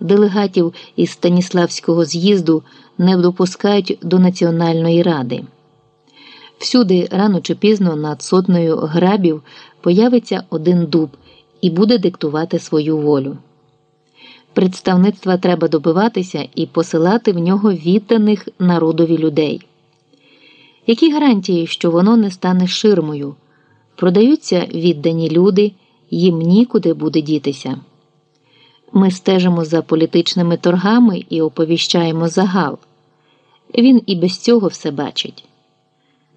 делегатів із Станіславського з'їзду не допускають до Національної ради. Всюди, рано чи пізно, над сотнею грабів появиться один дуб і буде диктувати свою волю. Представництва треба добиватися і посилати в нього відданих народові людей. Які гарантії, що воно не стане ширмою? Продаються віддані люди, їм нікуди буде дітися. Ми стежимо за політичними торгами і оповіщаємо загал. Він і без цього все бачить.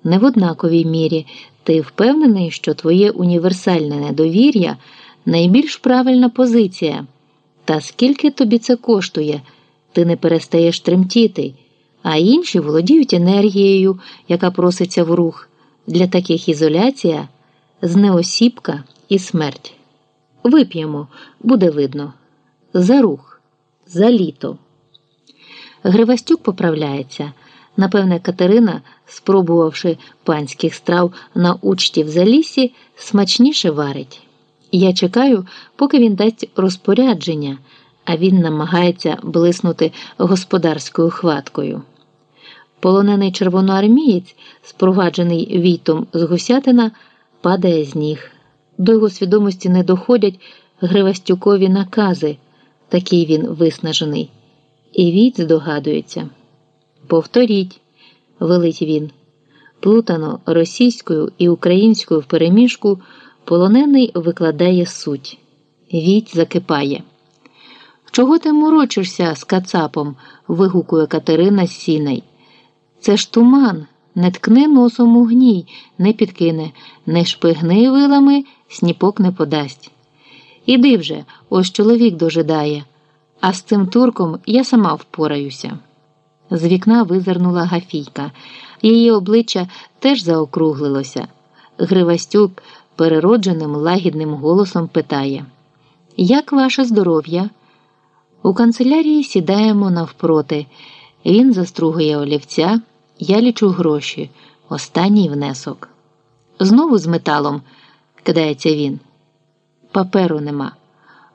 Не в однаковій мірі ти впевнений, що твоє універсальне недовір'я найбільш правильна позиція. Та скільки тобі це коштує, ти не перестаєш тремтіти, а інші володіють енергією, яка проситься в рух. Для таких ізоляція знеосіпка і смерть. Вип'ємо, буде видно. За рух, за літо. Гривастюк поправляється. Напевне, Катерина, спробувавши панських страв на учті в залісі, смачніше варить. Я чекаю, поки він дасть розпорядження, а він намагається блиснути господарською хваткою. Полонений червоноармієць, спроваджений війтом з гусятина, падає з ніг. До його свідомості не доходять Гривастюкові накази, такий він виснажений. І війт здогадується. Повторіть, велить він. Плутано російською і українською в переміжку полонений викладає суть. Віть закипає. Чого ти морочишся з кацапом? вигукує Катерина з сіней. Це ж туман, не ткни носом у гній, не підкине, не шпигни вилами, сніпок не подасть. Іди вже, ось чоловік дожидає, а з цим турком я сама впораюся. З вікна визирнула Гафійка. Її обличчя теж заокруглилося. Гривастюк переродженим лагідним голосом питає: Як ваше здоров'я? У канцелярії сідаємо навпроти. Він застругує олівця, я лічу гроші, останній внесок. Знову з металом, кидається він. Паперу нема.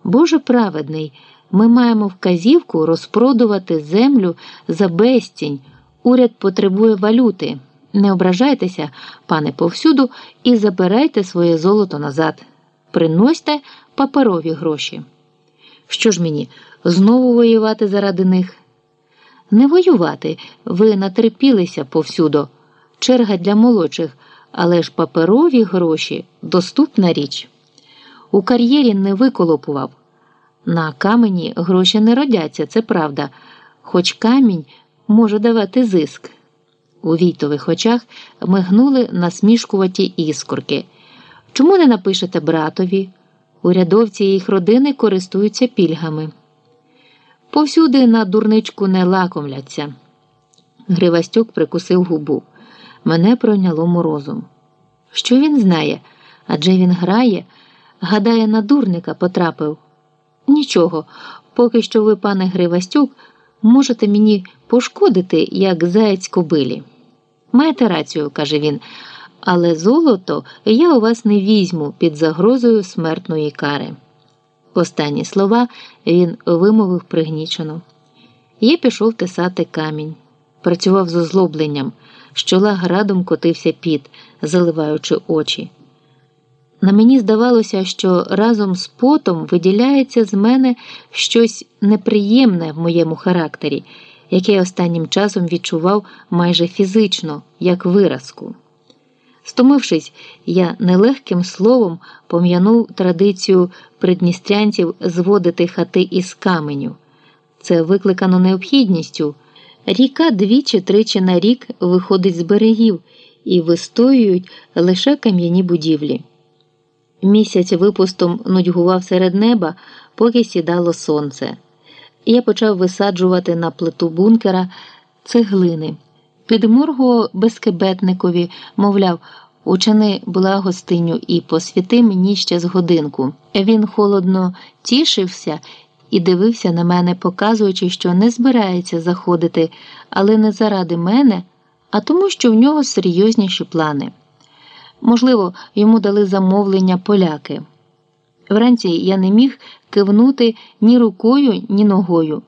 Боже праведний, ми маємо вказівку розпродувати землю за безцінь. Уряд потребує валюти. Не ображайтеся, пане повсюду, і забирайте своє золото назад. Приносьте паперові гроші. Що ж мені, знову воювати заради них? Не воювати, ви натерпілися повсюду. Черга для молодших, але ж паперові гроші доступна річ. У кар'єрі не виколопував. На камені гроші не родяться, це правда, хоч камінь може давати зиск. У війтових очах мигнули насмішкуваті іскорки. Чому не напишете братові? Урядовці їх родини користуються пільгами. Повсюди на дурничку не лакомляться. Гривастюк прикусив губу. Мене пройняло морозом. Що він знає? Адже він грає, гадає, на дурника потрапив. Нічого, поки що ви, пане Гривастюк, можете мені пошкодити, як заєць кобилі. Маєте рацію, каже він, але золото я у вас не візьму під загрозою смертної кари. Останні слова він вимовив пригнічено. Я пішов тисати камінь, працював з озлобленням, з чола градом котився піт, заливаючи очі. На мені здавалося, що разом з потом виділяється з мене щось неприємне в моєму характері, яке я останнім часом відчував майже фізично, як виразку. Стомившись, я нелегким словом пом'янув традицію придністрянців зводити хати із каменю. Це викликано необхідністю. Ріка двічі тричі на рік виходить з берегів і вистоюють лише кам'яні будівлі. Місяць випустом нудьгував серед неба, поки сідало сонце. Я почав висаджувати на плиту бункера цеглини. Підморгував безкебетникові, мовляв, учини благостиню і посвіти мені ще з годинку. Він холодно тішився і дивився на мене, показуючи, що не збирається заходити, але не заради мене, а тому, що в нього серйозніші плани. Можливо, йому дали замовлення поляки. Вранці я не міг кивнути ні рукою, ні ногою.